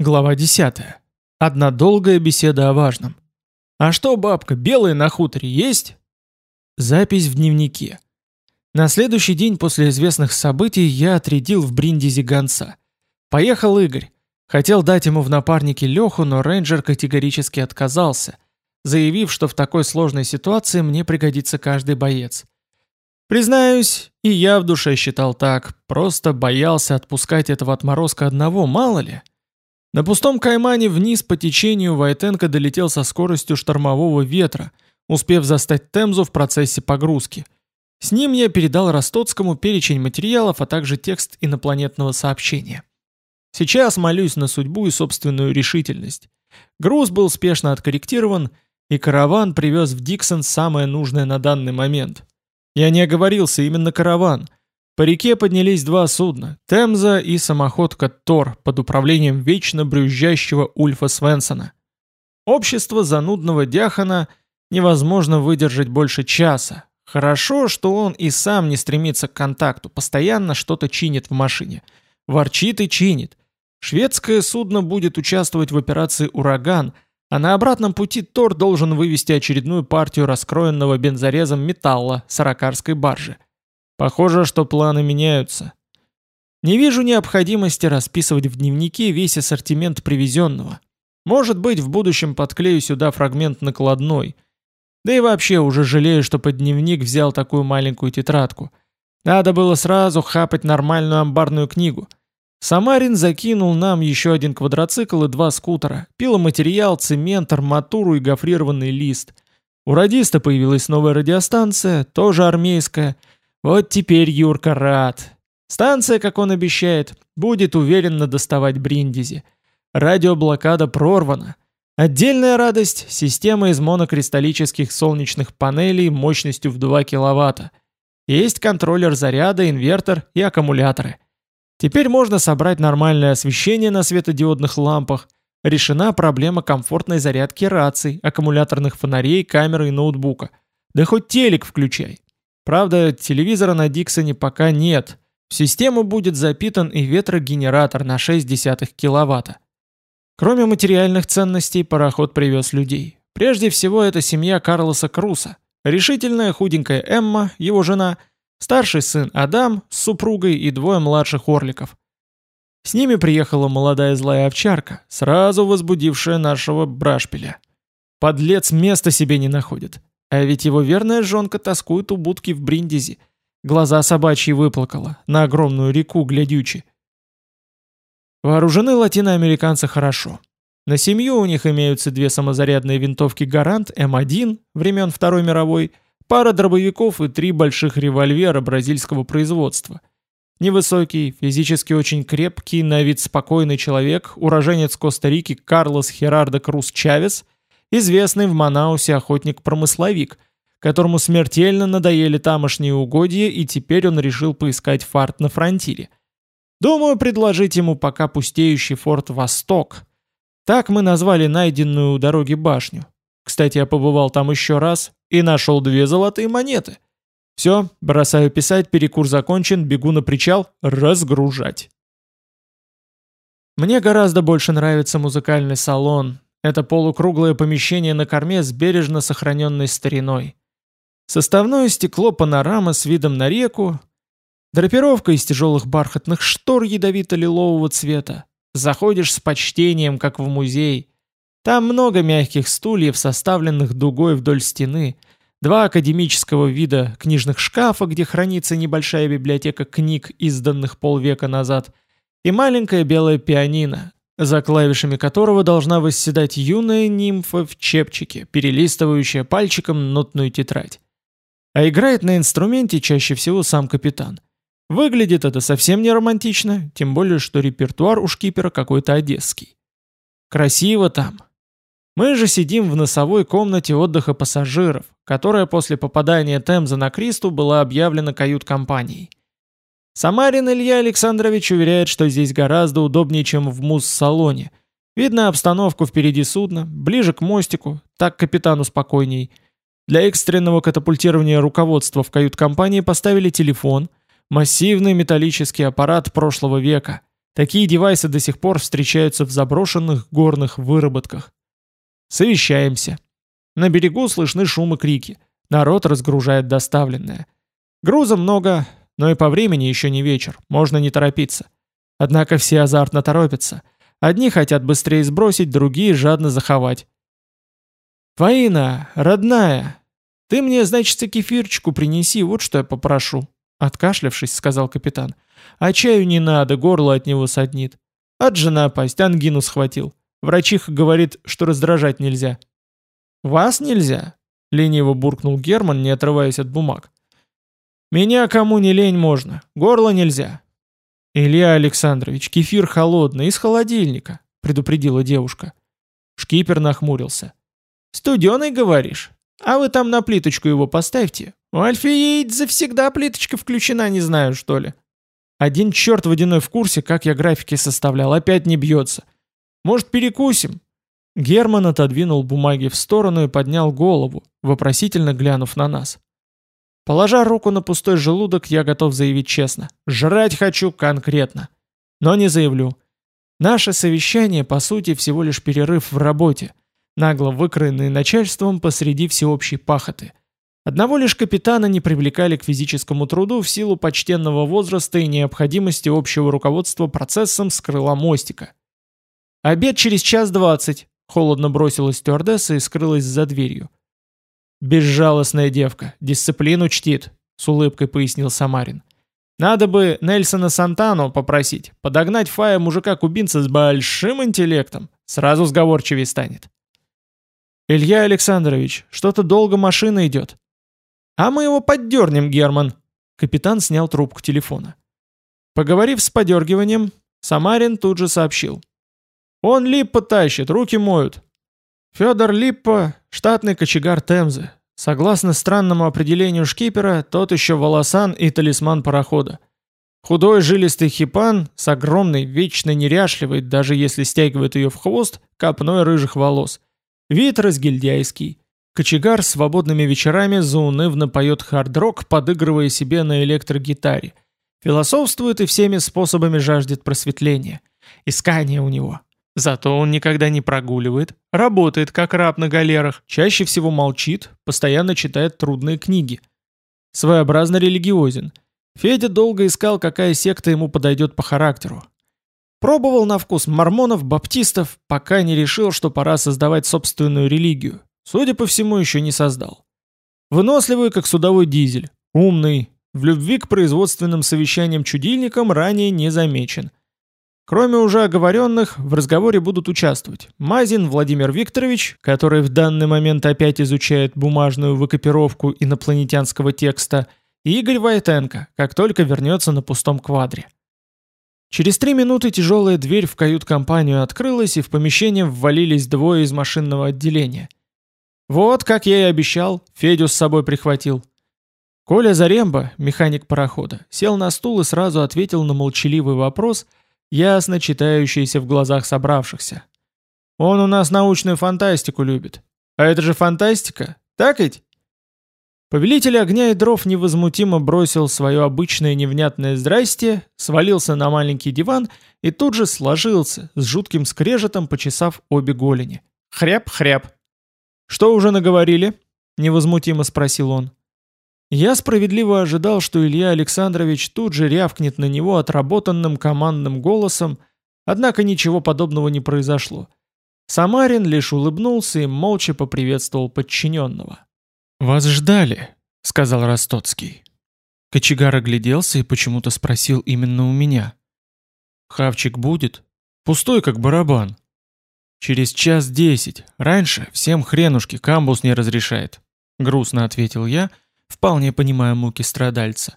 Глава 10. Одна долгая беседа о важном. «А что, бабка, белые на хуторе есть?» Запись в дневнике. На следующий день после известных событий я отрядил в Бриндизи гонца. Поехал Игорь. Хотел дать ему в напарники Леху, но рейнджер категорически отказался, заявив, что в такой сложной ситуации мне пригодится каждый боец. Признаюсь, и я в душе считал так, просто боялся отпускать этого отморозка одного, мало ли. На пустом каймане вниз по течению Вайтенко долетел со скоростью штормового ветра, успев застать Темзу в процессе погрузки. С ним я передал Ростоцкому перечень материалов, а также текст инопланетного сообщения. Сейчас молюсь на судьбу и собственную решительность. Груз был спешно откорректирован, и караван привез в Диксон самое нужное на данный момент. Я не оговорился, именно караван – по реке поднялись два судна – Темза и самоходка Тор под управлением вечно брюзжащего Ульфа Свенсона. Общество занудного Дяхана невозможно выдержать больше часа. Хорошо, что он и сам не стремится к контакту, постоянно что-то чинит в машине. Ворчит и чинит. Шведское судно будет участвовать в операции «Ураган», а на обратном пути Тор должен вывести очередную партию раскроенного бензорезом металла с аракарской баржи – Похоже, что планы меняются. Не вижу необходимости расписывать в дневнике весь ассортимент привезенного. Может быть, в будущем подклею сюда фрагмент накладной. Да и вообще уже жалею, что под дневник взял такую маленькую тетрадку. Надо было сразу хапать нормальную амбарную книгу. Самарин закинул нам еще один квадроцикл и два скутера, пиломатериал, цемент, арматуру и гофрированный лист. У радиста появилась новая радиостанция, тоже армейская – вот теперь Юрка рад. Станция, как он обещает, будет уверенно доставать Бриндизи. Радиоблокада прорвана. Отдельная радость – система из монокристаллических солнечных панелей мощностью в 2 кВт. Есть контроллер заряда, инвертор и аккумуляторы. Теперь можно собрать нормальное освещение на светодиодных лампах. Решена проблема комфортной зарядки раций, аккумуляторных фонарей, камеры и ноутбука. Да хоть телек включай. Правда, телевизора на Диксоне пока нет. В систему будет запитан и ветрогенератор на 0,6 кВт. Кроме материальных ценностей, пароход привез людей. Прежде всего, это семья Карлоса Круса. Решительная худенькая Эмма, его жена, старший сын Адам с супругой и двое младших орликов. С ними приехала молодая злая овчарка, сразу возбудившая нашего брашпиля. Подлец места себе не находит. А ведь его верная жонка тоскует у будки в Бриндизи. Глаза собачьи выплакала, на огромную реку глядючи. Вооружены латиноамериканцы хорошо. На семью у них имеются две самозарядные винтовки «Гарант» М1 времен Второй мировой, пара дробовиков и три больших револьвера бразильского производства. Невысокий, физически очень крепкий, на вид спокойный человек, уроженец Коста-Рики Карлос Херардо Крус Чавес – известный в Манаусе охотник-промысловик, которому смертельно надоели тамошние угодья, и теперь он решил поискать фарт на фронтире. Думаю, предложить ему пока пустеющий форт «Восток». Так мы назвали найденную у дороги башню. Кстати, я побывал там еще раз и нашел две золотые монеты. Все, бросаю писать, перекур закончен, бегу на причал, разгружать. Мне гораздо больше нравится музыкальный салон, это полукруглое помещение на корме с бережно сохраненной стариной. Составное стекло панорама с видом на реку, драпировка из тяжелых бархатных штор ядовито-лилового цвета. Заходишь с почтением, как в музей. Там много мягких стульев, составленных дугой вдоль стены, два академического вида книжных шкафа, где хранится небольшая библиотека книг, изданных полвека назад, и маленькая белая пианино, за клавишами которого должна восседать юная нимфа в чепчике, перелистывающая пальчиком нотную тетрадь. А играет на инструменте чаще всего сам капитан. Выглядит это совсем не романтично, тем более, что репертуар у шкипера какой-то одесский. Красиво там. Мы же сидим в носовой комнате отдыха пассажиров, которая после попадания Темза на Кристу была объявлена кают-компанией. Самарин Илья Александрович уверяет, что здесь гораздо удобнее, чем в муз-салоне. Видно обстановку впереди судна, ближе к мостику, так капитану спокойней. Для экстренного катапультирования руководства в кают-компании поставили телефон, массивный металлический аппарат прошлого века, Такие девайсы до сих пор встречаются в заброшенных горных выработках. Совещаемся. На берегу слышны шумы крики. Народ разгружает доставленное. Груза много, но и по времени еще не вечер, можно не торопиться. Однако все азартно торопятся. Одни хотят быстрее сбросить, другие жадно заховать. «Фаина, родная, ты мне, значит, кефирчику принеси, вот что я попрошу», откашлявшись, сказал капитан. «А чаю не надо, горло от него саднит. От жена пасть, ангину схватил. Врачиха говорит, что раздражать нельзя». «Вас нельзя?» — лениво буркнул Герман, не отрываясь от бумаг. «Меня кому не лень можно, горло нельзя». «Илья Александрович, кефир холодный, из холодильника», — предупредила девушка. Шкипер нахмурился. «Студеный, говоришь? А вы там на плиточку его поставьте. У Альфеид завсегда плиточка включена, не знаю, что ли». Один черт водяной в курсе, как я графики составлял, опять не бьется. Может, перекусим?» Герман отодвинул бумаги в сторону и поднял голову, вопросительно глянув на нас. Положа руку на пустой желудок, я готов заявить честно. Жрать хочу конкретно. Но не заявлю. Наше совещание, по сути, всего лишь перерыв в работе, нагло выкроенный начальством посреди всеобщей пахоты. Одного лишь капитана не привлекали к физическому труду в силу почтенного возраста и необходимости общего руководства процессом с крыла мостика. «Обед через час двадцать», — холодно бросилась стюардесса и скрылась за дверью. «Безжалостная девка, дисциплину чтит», — с улыбкой пояснил Самарин. «Надо бы Нельсона Сантану попросить, подогнать Фая мужика-кубинца с большим интеллектом, сразу сговорчивее станет». «Илья Александрович, что-то долго машина идет». «А мы его поддернем, Герман», — капитан снял трубку телефона. Поговорив с подергиванием, Самарин тут же сообщил. «Он Липпа тащит, руки моют. Федор Липпа – штатный кочегар Темзы. Согласно странному определению шкипера, тот еще волосан и талисман парохода. Худой жилистый хипан с огромной, вечно неряшливой, даже если стягивает ее в хвост, копной рыжих волос. Вид разгильдяйский. Кочегар свободными вечерами заунывно поет хард-рок, подыгрывая себе на электрогитаре. Философствует и всеми способами жаждет просветления. Искание у него. Зато он никогда не прогуливает, работает как раб на галерах, чаще всего молчит, постоянно читает трудные книги. Своеобразно религиозен. Федя долго искал, какая секта ему подойдет по характеру. Пробовал на вкус мормонов, баптистов, пока не решил, что пора создавать собственную религию. Судя по всему, еще не создал. Выносливый, как судовой дизель. Умный. В любви к производственным совещаниям-чудильникам ранее не замечен. Кроме уже оговоренных, в разговоре будут участвовать Мазин Владимир Викторович, который в данный момент опять изучает бумажную выкопировку инопланетянского текста, и Игорь Войтенко, как только вернется на пустом квадре. Через три минуты тяжелая дверь в кают-компанию открылась, и в помещение ввалились двое из машинного отделения. Вот, как я и обещал, Федю с собой прихватил. Коля Заремба, механик парохода, сел на стул и сразу ответил на молчаливый вопрос – ясно читающиеся в глазах собравшихся. Он у нас научную фантастику любит. А это же фантастика, так ведь? Повелитель огня и дров невозмутимо бросил свое обычное невнятное «здрасте», свалился на маленький диван и тут же сложился, с жутким скрежетом почесав обе голени. Хряп-хряп. «Что уже наговорили?» — невозмутимо спросил он. Я справедливо ожидал, что Илья Александрович тут же рявкнет на него отработанным командным голосом, однако ничего подобного не произошло. Самарин лишь улыбнулся и молча поприветствовал подчиненного. «Вас ждали», — сказал Ростоцкий. Кочегар огляделся и почему-то спросил именно у меня. «Хавчик будет? Пустой, как барабан». «Через час десять. Раньше всем хренушки камбус не разрешает», — грустно ответил я, — Вполне понимаю муки страдальца.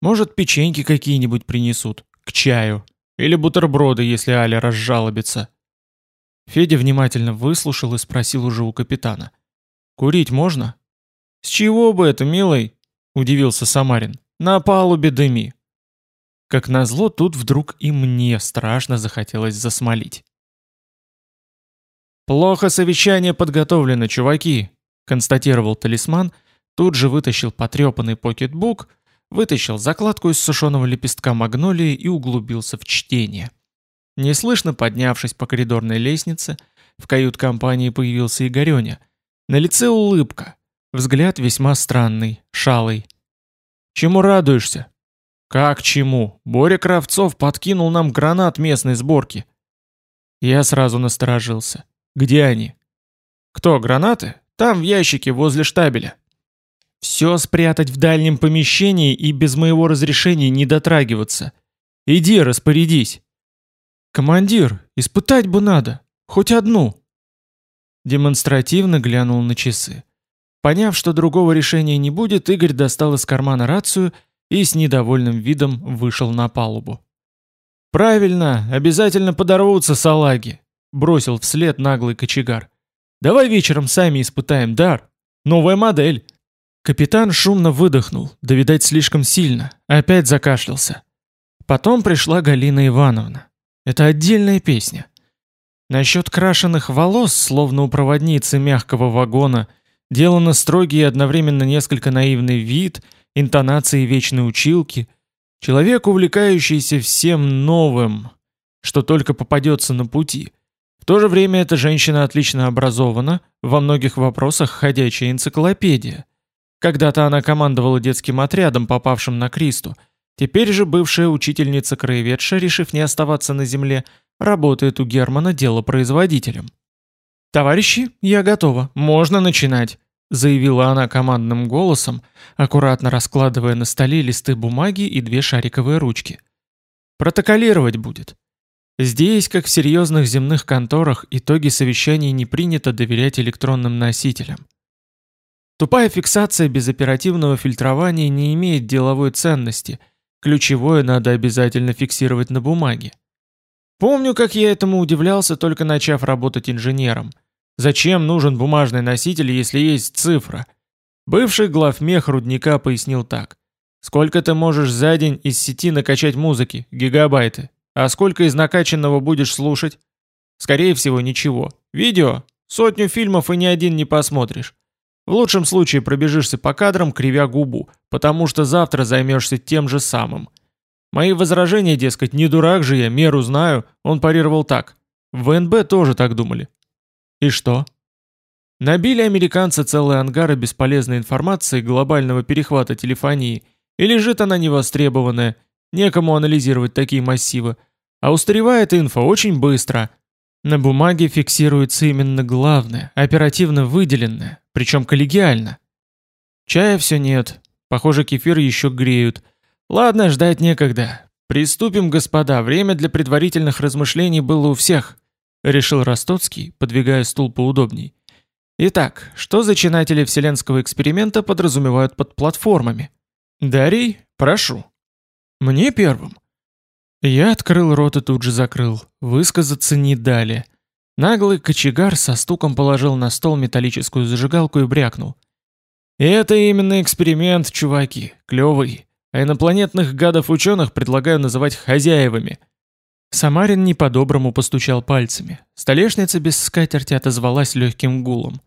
Может, печеньки какие-нибудь принесут, к чаю. Или бутерброды, если Аля разжалобится. Федя внимательно выслушал и спросил уже у капитана. «Курить можно?» «С чего бы это, милый?» – удивился Самарин. «На палубе дыми». Как назло, тут вдруг и мне страшно захотелось засмолить. «Плохо совещание подготовлено, чуваки», – констатировал талисман – Тут же вытащил потрепанный покетбук, вытащил закладку из сушеного лепестка магнолии и углубился в чтение. Неслышно поднявшись по коридорной лестнице, в кают-компании появился Игореня. На лице улыбка, взгляд весьма странный, шалый. «Чему радуешься?» «Как чему? Боря Кравцов подкинул нам гранат местной сборки». Я сразу насторожился. «Где они?» «Кто, гранаты? Там, в ящике, возле штабеля». «Все спрятать в дальнем помещении и без моего разрешения не дотрагиваться. Иди, распорядись». «Командир, испытать бы надо. Хоть одну». Демонстративно глянул на часы. Поняв, что другого решения не будет, Игорь достал из кармана рацию и с недовольным видом вышел на палубу. «Правильно, обязательно подорвутся салаги», — бросил вслед наглый кочегар. «Давай вечером сами испытаем дар. Новая модель». Капитан шумно выдохнул, да, видать, слишком сильно, опять закашлялся. Потом пришла Галина Ивановна. Это отдельная песня. Насчет крашеных волос, словно у проводницы мягкого вагона, делано строгий и одновременно несколько наивный вид — интонации вечной училки, человек, увлекающийся всем новым, что только попадется на пути. В то же время эта женщина отлично образована, во многих вопросах ходячая энциклопедия. Когда-то она командовала детским отрядом, попавшим на Кристу. Теперь же бывшая учительница-краеведша, решив не оставаться на земле, работает у Германа делопроизводителем. «Товарищи, я готова, можно начинать» заявила она командным голосом, аккуратно раскладывая на столе листы бумаги и две шариковые ручки. Протоколировать будет. Здесь, как в серьезных земных конторах, итоги совещаний не принято доверять электронным носителям. Тупая фиксация без оперативного фильтрования не имеет деловой ценности, ключевое надо обязательно фиксировать на бумаге. Помню, как я этому удивлялся, только начав работать инженером – Зачем нужен бумажный носитель, если есть цифра? Бывший главмех рудника пояснил так. Сколько ты можешь за день из сети накачать музыки? Гигабайты. А сколько из накачанного будешь слушать? Скорее всего, ничего. Видео? Сотню фильмов и ни один не посмотришь. В лучшем случае пробежишься по кадрам, кривя губу, потому что завтра займешься тем же самым. Мои возражения, дескать, не дурак же я, меру знаю, он парировал так. В ВНБ тоже так думали. И что? Набили американцы целые ангары бесполезной информации глобального перехвата телефонии, и лежит она невостребованная, некому анализировать такие массивы, а устаревает инфа очень быстро. На бумаге фиксируется именно главное, оперативно выделенное, причем коллегиально. Чая все нет, похоже кефир еще греют. Ладно, ждать некогда. Приступим, господа, время для предварительных размышлений было у всех. — решил Ростоцкий, подвигая стул поудобней. Итак, что зачинатели вселенского эксперимента подразумевают под платформами? Дарий, прошу. Мне первым. Я открыл рот и тут же закрыл. Высказаться не дали. Наглый кочегар со стуком положил на стол металлическую зажигалку и брякнул. «Это именно эксперимент, чуваки, клевый. А инопланетных гадов-ученых предлагаю называть хозяевами. Самарин не по-доброму постучал пальцами. Столешница без скатерти отозвалась легким гулом.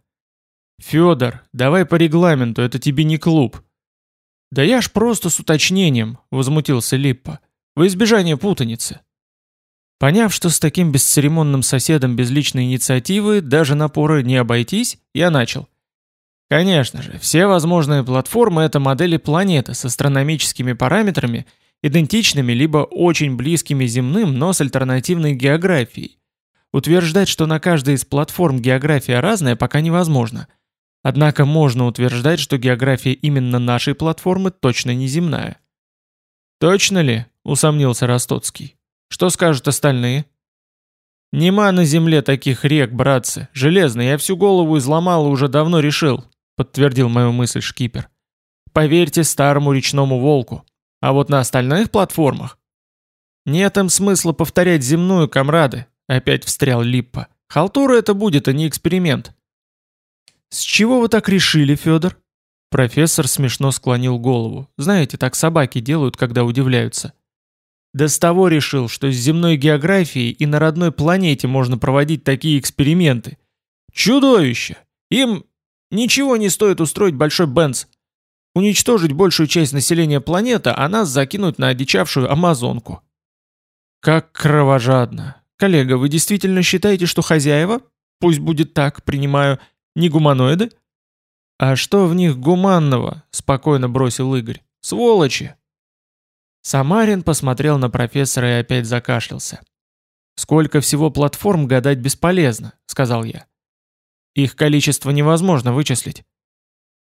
«Федор, давай по регламенту, это тебе не клуб». «Да я ж просто с уточнением», — возмутился Липпа. «Во избежание путаницы». Поняв, что с таким бесцеремонным соседом без личной инициативы даже напора не обойтись, я начал. Конечно же, все возможные платформы — это модели планеты с астрономическими параметрами — идентичными либо очень близкими земным, но с альтернативной географией. Утверждать, что на каждой из платформ география разная, пока невозможно. Однако можно утверждать, что география именно нашей платформы точно не земная. «Точно ли?» — усомнился Ростоцкий. «Что скажут остальные?» «Нема на земле таких рек, братцы. Железно, я всю голову изломал и уже давно решил», — подтвердил мою мысль шкипер. «Поверьте старому речному волку, а вот на остальных платформах... Нет им смысла повторять земную, комрады, опять встрял Липпа. Халтура это будет, а не эксперимент. С чего вы так решили, Федор? Профессор смешно склонил голову. Знаете, так собаки делают, когда удивляются. Да с того решил, что с земной географией и на родной планете можно проводить такие эксперименты. Чудовище! Им ничего не стоит устроить большой Бенц. Уничтожить большую часть населения планеты, а нас закинуть на одичавшую Амазонку. Как кровожадно, коллега, вы действительно считаете, что хозяева, пусть будет так, принимаю, не гуманоиды? А что в них гуманного? Спокойно бросил Игорь. Сволочи! Самарин посмотрел на профессора и опять закашлялся. «Сколько всего платформ гадать бесполезно», — сказал я. «Их количество невозможно вычислить».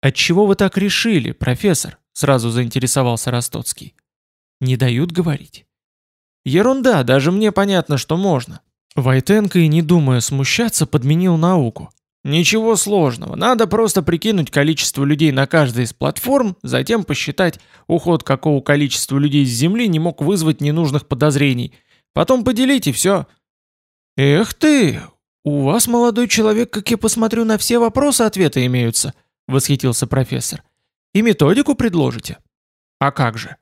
«Отчего вы так решили, профессор?» — сразу заинтересовался Ростоцкий. «Не дают говорить». «Ерунда, даже мне понятно, что можно». Войтенко и не думая смущаться, подменил науку. Ничего сложного, надо просто прикинуть количество людей на каждой из платформ, затем посчитать, уход какого количества людей с Земли не мог вызвать ненужных подозрений. Потом поделить и все. Эх ты, у вас, молодой человек, как я посмотрю, на все вопросы ответы имеются, восхитился профессор. И методику предложите? А как же?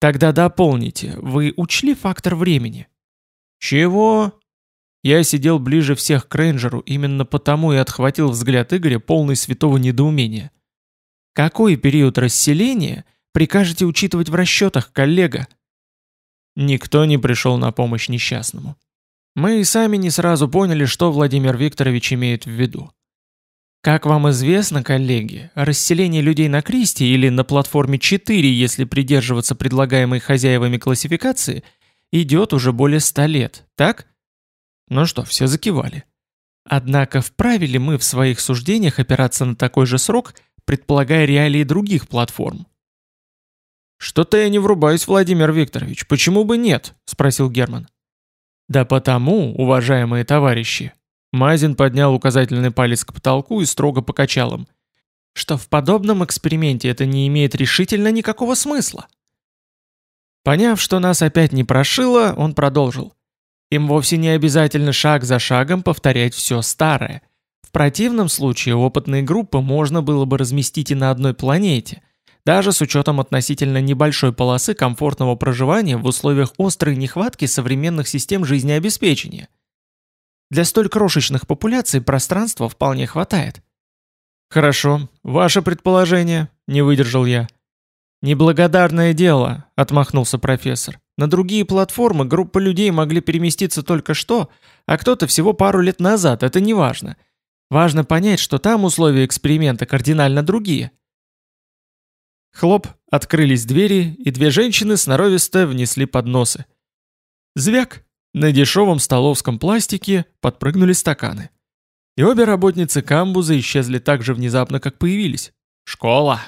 Тогда дополните, вы учли фактор времени? Чего? Я сидел ближе всех к рейнджеру, именно потому и отхватил взгляд Игоря полный святого недоумения. «Какой период расселения прикажете учитывать в расчетах, коллега?» Никто не пришел на помощь несчастному. Мы и сами не сразу поняли, что Владимир Викторович имеет в виду. Как вам известно, коллеги, расселение людей на Кристи или на платформе 4, если придерживаться предлагаемой хозяевами классификации, идет уже более 100 лет, так? Ну что, все закивали. Однако вправе ли мы в своих суждениях опираться на такой же срок, предполагая реалии других платформ? «Что-то я не врубаюсь, Владимир Викторович. Почему бы нет?» – спросил Герман. «Да потому, уважаемые товарищи», Мазин поднял указательный палец к потолку и строго покачал им, что в подобном эксперименте это не имеет решительно никакого смысла. Поняв, что нас опять не прошило, он продолжил. Им вовсе не обязательно шаг за шагом повторять все старое. В противном случае опытные группы можно было бы разместить и на одной планете, даже с учетом относительно небольшой полосы комфортного проживания в условиях острой нехватки современных систем жизнеобеспечения. Для столь крошечных популяций пространства вполне хватает. «Хорошо, ваше предположение», — не выдержал я. «Неблагодарное дело», — отмахнулся профессор. На другие платформы группа людей могли переместиться только что, а кто-то всего пару лет назад, это не важно. Важно понять, что там условия эксперимента кардинально другие. Хлоп, открылись двери, и две женщины сноровисто внесли подносы. Звяк! На дешевом столовском пластике подпрыгнули стаканы. И обе работницы камбуза исчезли так же внезапно, как появились. Школа!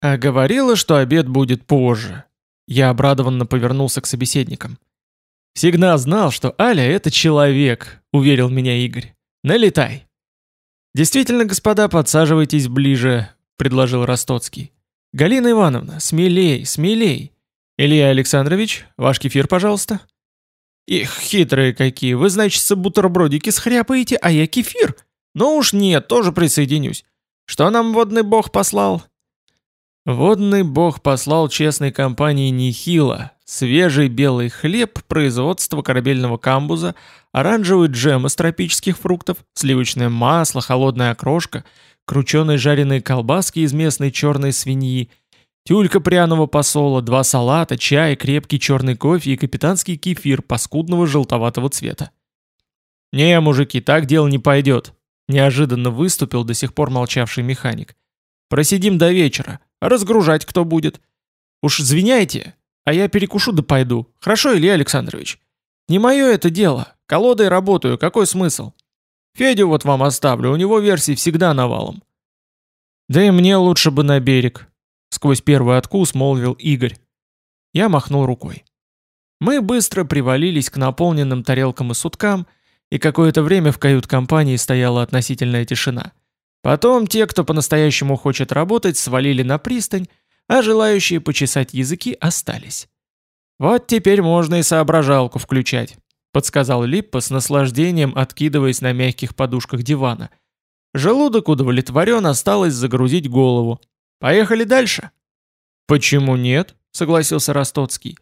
А говорила, что обед будет позже, я обрадованно повернулся к собеседникам. «Всегда знал, что Аля — это человек», — уверил меня Игорь. «Налетай». «Действительно, господа, подсаживайтесь ближе», — предложил Ростоцкий. «Галина Ивановна, смелей, смелей. Илья Александрович, ваш кефир, пожалуйста». «Их, хитрые какие, вы, значит, бутербродики схряпаете, а я кефир. Ну уж нет, тоже присоединюсь. Что нам водный бог послал? Водный бог послал честной компании нехило. Свежий белый хлеб, производство корабельного камбуза, оранжевый джем из тропических фруктов, сливочное масло, холодная окрошка, крученые жареные колбаски из местной черной свиньи, тюлька пряного посола, два салата, чай, крепкий черный кофе и капитанский кефир паскудного желтоватого цвета. «Не, мужики, так дело не пойдет», — неожиданно выступил до сих пор молчавший механик. «Просидим до вечера. Разгружать кто будет? Уж извиняйте, а я перекушу да пойду. Хорошо, Илья Александрович? Не мое это дело. Колодой работаю, какой смысл? Федю вот вам оставлю, у него версий всегда навалом. Да и мне лучше бы на берег, сквозь первый откус молвил Игорь. Я махнул рукой. Мы быстро привалились к наполненным тарелкам и суткам, и какое-то время в кают-компании стояла относительная тишина. Потом те, кто по-настоящему хочет работать, свалили на пристань, а желающие почесать языки остались. «Вот теперь можно и соображалку включать», — подсказал Липпа с наслаждением, откидываясь на мягких подушках дивана. Желудок удовлетворен, осталось загрузить голову. «Поехали дальше?» «Почему нет?» — согласился Ростоцкий.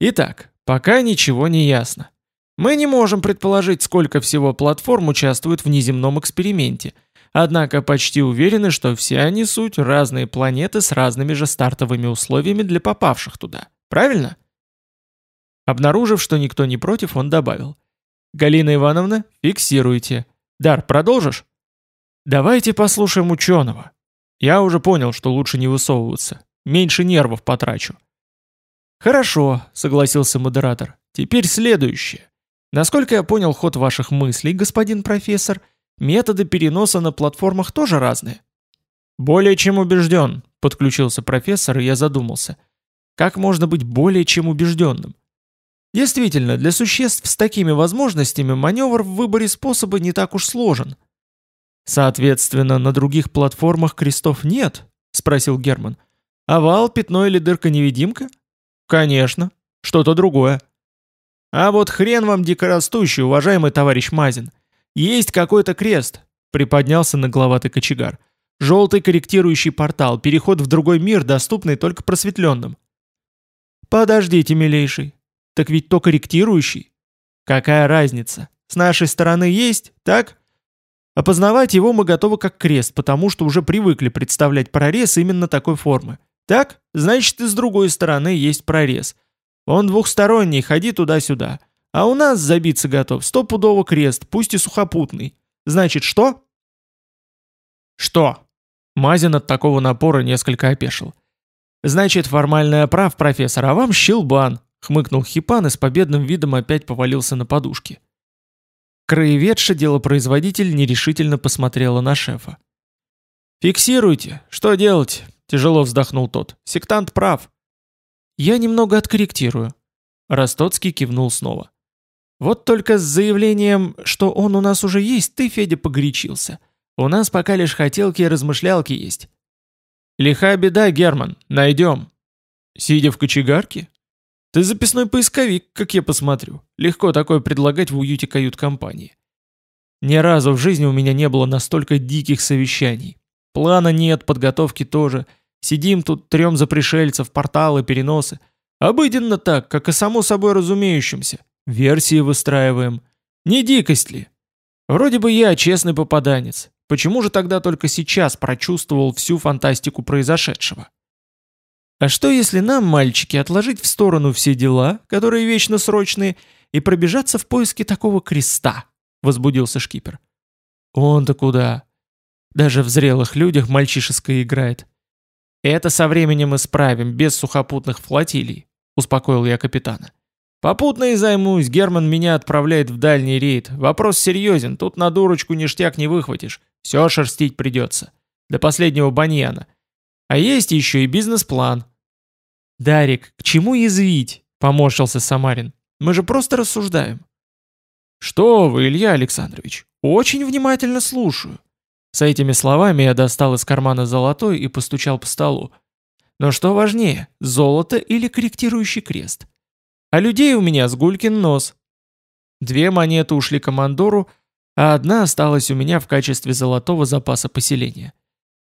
«Итак, пока ничего не ясно. Мы не можем предположить, сколько всего платформ участвует в неземном эксперименте — Однако почти уверены, что все они суть разные планеты с разными же стартовыми условиями для попавших туда. Правильно? Обнаружив, что никто не против, он добавил. Галина Ивановна, фиксируйте. Дар, продолжишь? Давайте послушаем ученого. Я уже понял, что лучше не высовываться. Меньше нервов потрачу. Хорошо, согласился модератор. Теперь следующее. Насколько я понял ход ваших мыслей, господин профессор, методы переноса на платформах тоже разные. Более чем убежден, подключился профессор, и я задумался. Как можно быть более чем убежденным? Действительно, для существ с такими возможностями маневр в выборе способа не так уж сложен. Соответственно, на других платформах крестов нет? Спросил Герман. Овал, пятно или дырка-невидимка? Конечно. Что-то другое. А вот хрен вам дикорастущий, уважаемый товарищ Мазин. Есть какой-то крест, приподнялся нагловатый кочегар. Желтый корректирующий портал, переход в другой мир, доступный только просветленным. Подождите, милейший. Так ведь то корректирующий. Какая разница? С нашей стороны есть, так? Опознавать его мы готовы как крест, потому что уже привыкли представлять прорез именно такой формы. Так? Значит, и с другой стороны есть прорез. Он двухсторонний, ходи туда-сюда. А у нас забиться готов стопудово крест, пусть и сухопутный. Значит, что? Что? Мазин от такого напора несколько опешил. «Значит, формальная прав, профессор, а вам щелбан», — хмыкнул Хипан и с победным видом опять повалился на подушки. Краеведша делопроизводитель нерешительно посмотрела на шефа. «Фиксируйте. Что делать?» — тяжело вздохнул тот. «Сектант прав». «Я немного откорректирую». Ростоцкий кивнул снова. «Вот только с заявлением, что он у нас уже есть, ты, Федя, погорячился. У нас пока лишь хотелки и размышлялки есть. Лиха беда, Герман, найдем. Сидя в кочегарке? Ты записной поисковик, как я посмотрю. Легко такое предлагать в уюте кают-компании. Ни разу в жизни у меня не было настолько диких совещаний. Плана нет, подготовки тоже. Сидим тут, трем за пришельцев, порталы, переносы. Обыденно так, как и само собой разумеющимся. Версии выстраиваем. Не дикость ли? Вроде бы я честный попаданец. Почему же тогда только сейчас прочувствовал всю фантастику произошедшего? А что если нам, мальчики, отложить в сторону все дела, которые вечно срочные, и пробежаться в поиске такого креста? Возбудился шкипер. Он-то куда? Даже в зрелых людях мальчишеское играет. Это со временем исправим, без сухопутных флотилий, успокоил я капитана. Попутно и займусь, Герман меня отправляет в дальний рейд. Вопрос серьезен, тут на дурочку ништяк не выхватишь. Все шерстить придется. До последнего баньяна. А есть еще и бизнес-план. «Дарик, к чему язвить?» — поморщился Самарин. «Мы же просто рассуждаем». «Что вы, Илья Александрович, очень внимательно слушаю». С этими словами я достал из кармана золотой и постучал по столу. Но что важнее, золото или корректирующий крест? А людей у меня сгулькин нос. Две монеты ушли командору, а одна осталась у меня в качестве золотого запаса поселения.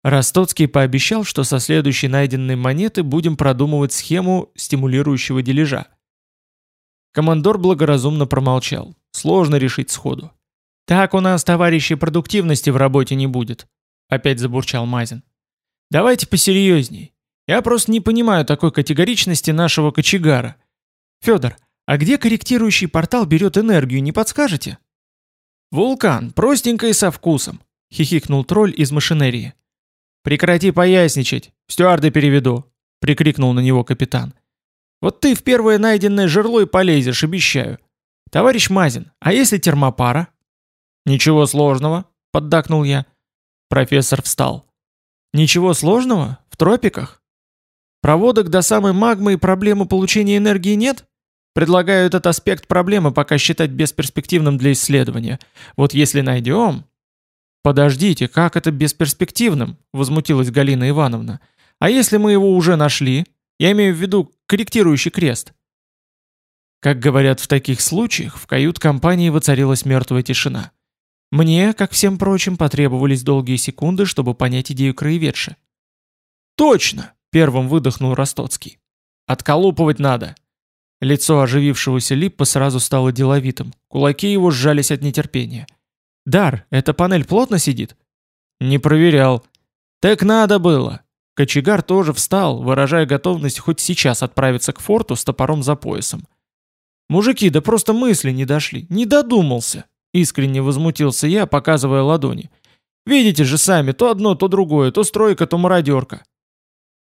Ростоцкий пообещал, что со следующей найденной монеты будем продумывать схему стимулирующего дележа. Командор благоразумно промолчал. Сложно решить сходу. «Так у нас, товарищи, продуктивности в работе не будет», — опять забурчал Мазин. «Давайте посерьезней. Я просто не понимаю такой категоричности нашего кочегара. Федор, а где корректирующий портал берет энергию, не подскажете?» «Вулкан, простенько и со вкусом», — хихикнул тролль из машинерии. «Прекрати поясничать, стюарды переведу», — прикрикнул на него капитан. «Вот ты в первое найденное жерло и полезешь, обещаю. Товарищ Мазин, а если термопара?» «Ничего сложного», — поддакнул я. Профессор встал. «Ничего сложного? В тропиках? Проводок до самой магмы и проблемы получения энергии нет?» Предлагаю этот аспект проблемы пока считать бесперспективным для исследования. Вот если найдем... «Подождите, как это бесперспективным?» – возмутилась Галина Ивановна. «А если мы его уже нашли? Я имею в виду корректирующий крест». Как говорят в таких случаях, в кают-компании воцарилась мертвая тишина. Мне, как всем прочим, потребовались долгие секунды, чтобы понять идею краеведши. «Точно!» – первым выдохнул Ростоцкий. «Отколупывать надо!» Лицо оживившегося Липпа сразу стало деловитым. Кулаки его сжались от нетерпения. «Дар, эта панель плотно сидит?» «Не проверял». «Так надо было». Кочегар тоже встал, выражая готовность хоть сейчас отправиться к форту с топором за поясом. Мужики, да просто мысли не дошли, не додумался. Искренне возмутился я, показывая ладони. Видите же сами, то одно, то другое, то стройка, то мародерка.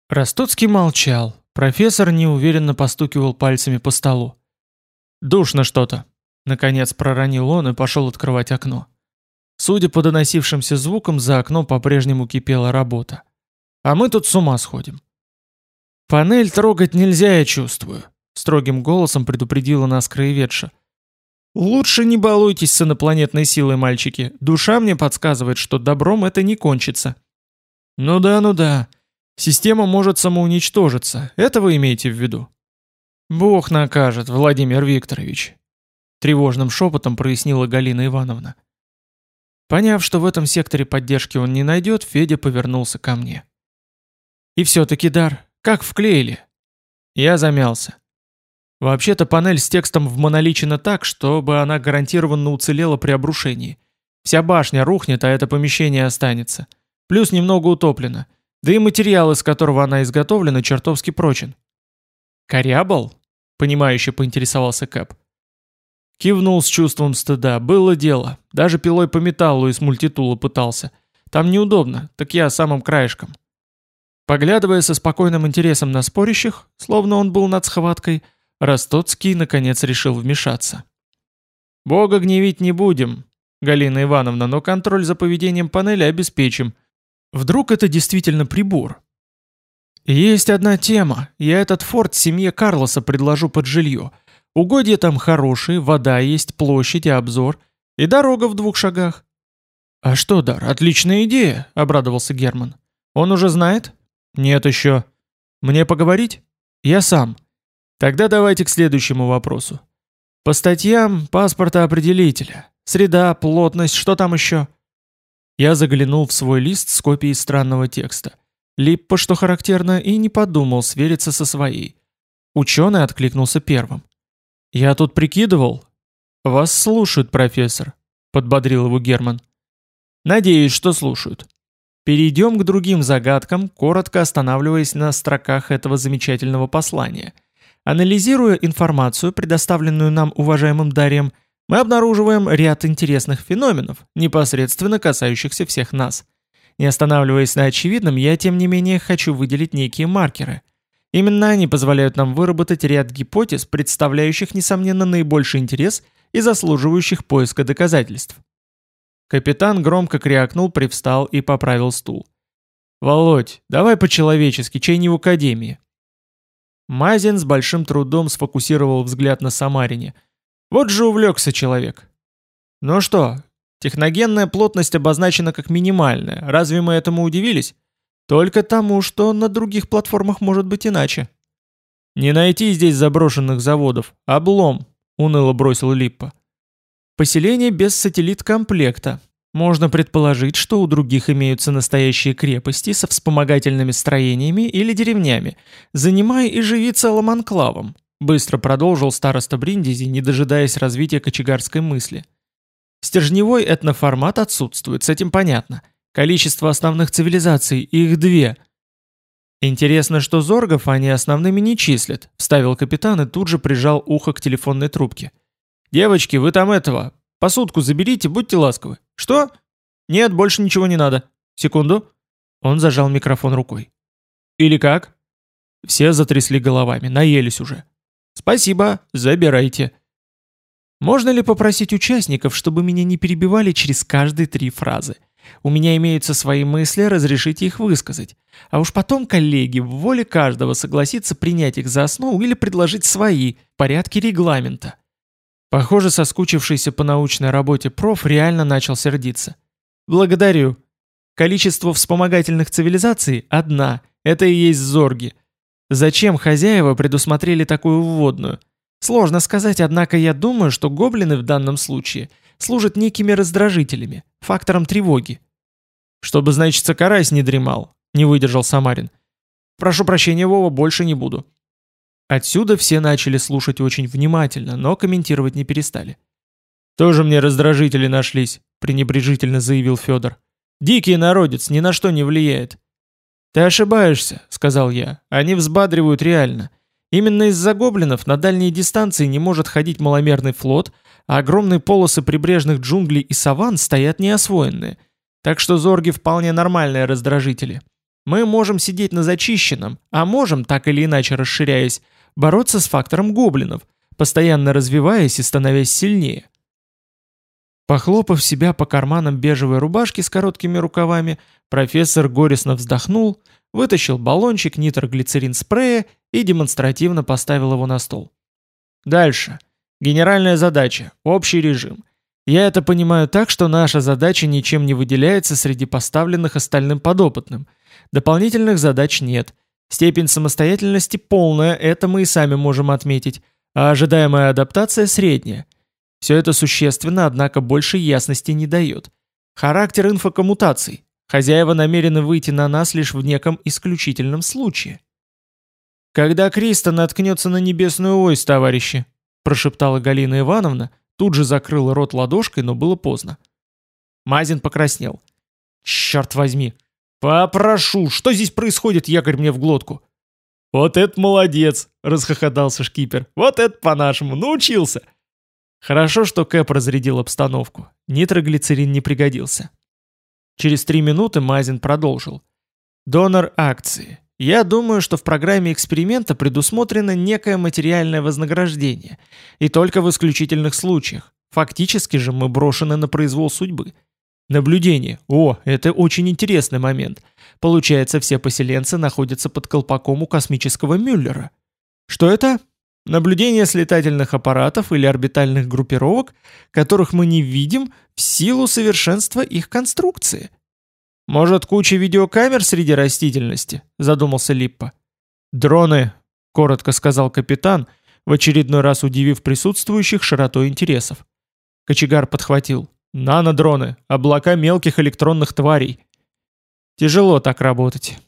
Ростоцкий молчал. Профессор неуверенно постукивал пальцами по столу. «Душно что-то», — наконец проронил он и пошел открывать окно. Судя по доносившимся звукам, за окном по-прежнему кипела работа. А мы тут с ума сходим. «Панель трогать нельзя, я чувствую», — строгим голосом предупредила нас краеведша. «Лучше не балуйтесь с инопланетной силой, мальчики. Душа мне подсказывает, что добром это не кончится». «Ну да, ну да. Система может самоуничтожиться. Это вы имеете в виду?» «Бог накажет, Владимир Викторович», — тревожным шепотом прояснила Галина Ивановна. Поняв, что в этом секторе поддержки он не найдет, Федя повернулся ко мне. «И все-таки, Дар, как вклеили?» Я замялся. Вообще-то панель с текстом вмоноличена так, чтобы она гарантированно уцелела при обрушении. Вся башня рухнет, а это помещение останется. Плюс немного утоплено. Да и материал, из которого она изготовлена, чертовски прочен. «Корябл?» — понимающе поинтересовался Кэп. Кивнул с чувством стыда. Было дело. Даже пилой по металлу из мультитула пытался. Там неудобно, так я самым краешком. Поглядывая со спокойным интересом на спорящих, словно он был над схваткой, Ростоцкий наконец решил вмешаться. «Бога гневить не будем, Галина Ивановна, но контроль за поведением панели обеспечим. Вдруг это действительно прибор?» «Есть одна тема. Я этот форт семье Карлоса предложу под жилье. Угодья там хорошие, вода есть, площадь и обзор. И дорога в двух шагах. «А что, Дар, отличная идея», — обрадовался Герман. «Он уже знает?» «Нет еще». «Мне поговорить?» «Я сам». «Тогда давайте к следующему вопросу. По статьям паспорта определителя. Среда, плотность, что там еще?» Я заглянул в свой лист с копией странного текста. Липпа, что характерно, и не подумал свериться со своей. Ученый откликнулся первым. «Я тут прикидывал». «Вас слушают, профессор», — подбодрил его Герман. «Надеюсь, что слушают. Перейдем к другим загадкам, коротко останавливаясь на строках этого замечательного послания. Анализируя информацию, предоставленную нам уважаемым Дарием, мы обнаруживаем ряд интересных феноменов, непосредственно касающихся всех нас. Не останавливаясь на очевидном, я тем не менее хочу выделить некие маркеры. Именно они позволяют нам выработать ряд гипотез, представляющих, несомненно, наибольший интерес и заслуживающих поиска доказательств. Капитан громко крякнул, привстал и поправил стул. «Володь, давай по-человечески, чей не в академии». Мазин с большим трудом сфокусировал взгляд на Самарине. Вот же увлекся человек. «Ну что, техногенная плотность обозначена как минимальная, разве мы этому удивились?» Только тому, что на других платформах может быть иначе. Не найти здесь заброшенных заводов. Облом, уныло бросил Липпа. Поселение без сателлит-комплекта. Можно предположить, что у других имеются настоящие крепости со вспомогательными строениями или деревнями, занимая и живи целым анклавом, быстро продолжил староста Бриндизи, не дожидаясь развития кочегарской мысли. Стержневой этноформат отсутствует, с этим понятно. Количество основных цивилизаций, их две. Интересно, что зоргов они основными не числят, вставил капитан и тут же прижал ухо к телефонной трубке. Девочки, вы там этого, посудку заберите, будьте ласковы. Что? Нет, больше ничего не надо. Секунду. Он зажал микрофон рукой. Или как? Все затрясли головами, наелись уже. Спасибо, забирайте. Можно ли попросить участников, чтобы меня не перебивали через каждые три фразы? У меня имеются свои мысли, разрешите их высказать. А уж потом, коллеги, в воле каждого согласиться принять их за основу или предложить свои, в порядке регламента. Похоже, соскучившийся по научной работе проф реально начал сердиться. Благодарю. Количество вспомогательных цивилизаций – одна, это и есть зорги. Зачем хозяева предусмотрели такую вводную? Сложно сказать, однако я думаю, что гоблины в данном случае – служат некими раздражителями, фактором тревоги. «Чтобы, значит, карась не дремал», — не выдержал Самарин. «Прошу прощения, Вова, больше не буду». Отсюда все начали слушать очень внимательно, но комментировать не перестали. «Тоже мне раздражители нашлись», — пренебрежительно заявил Федор. «Дикий народец, ни на что не влияет». «Ты ошибаешься», — сказал я. «Они взбадривают реально. Именно из-за гоблинов на дальние дистанции не может ходить маломерный флот, а огромные полосы прибрежных джунглей и саван стоят неосвоенные. Так что зорги вполне нормальные раздражители. Мы можем сидеть на зачищенном, а можем, так или иначе расширяясь, бороться с фактором гоблинов, постоянно развиваясь и становясь сильнее. Похлопав себя по карманам бежевой рубашки с короткими рукавами, профессор горестно вздохнул, вытащил баллончик нитроглицерин спрея и демонстративно поставил его на стол. Дальше. Генеральная задача. Общий режим. Я это понимаю так, что наша задача ничем не выделяется среди поставленных остальным подопытным. Дополнительных задач нет. Степень самостоятельности полная, это мы и сами можем отметить, а ожидаемая адаптация средняя. Все это существенно, однако больше ясности не дает. Характер инфокоммутаций. Хозяева намерены выйти на нас лишь в неком исключительном случае. «Когда Криста наткнется на небесную ось, товарищи», прошептала Галина Ивановна, тут же закрыла рот ладошкой, но было поздно. Мазин покраснел. «Черт возьми! Попрошу, что здесь происходит, якорь мне в глотку?» «Вот это молодец!» — расхохотался шкипер. «Вот это по-нашему! Научился!» Хорошо, что Кэп разрядил обстановку. Нитроглицерин не пригодился. Через три минуты Мазин продолжил. Донор акции. Я думаю, что в программе эксперимента предусмотрено некое материальное вознаграждение. И только в исключительных случаях. Фактически же мы брошены на произвол судьбы. Наблюдение. О, это очень интересный момент. Получается, все поселенцы находятся под колпаком у космического Мюллера. Что это? Наблюдение с летательных аппаратов или орбитальных группировок, которых мы не видим в силу совершенства их конструкции. Может, куча видеокамер среди растительности, задумался Липпа. Дроны, коротко сказал капитан, в очередной раз удивив присутствующих широтой интересов. Кочегар подхватил. Нанодроны, облака мелких электронных тварей. Тяжело так работать.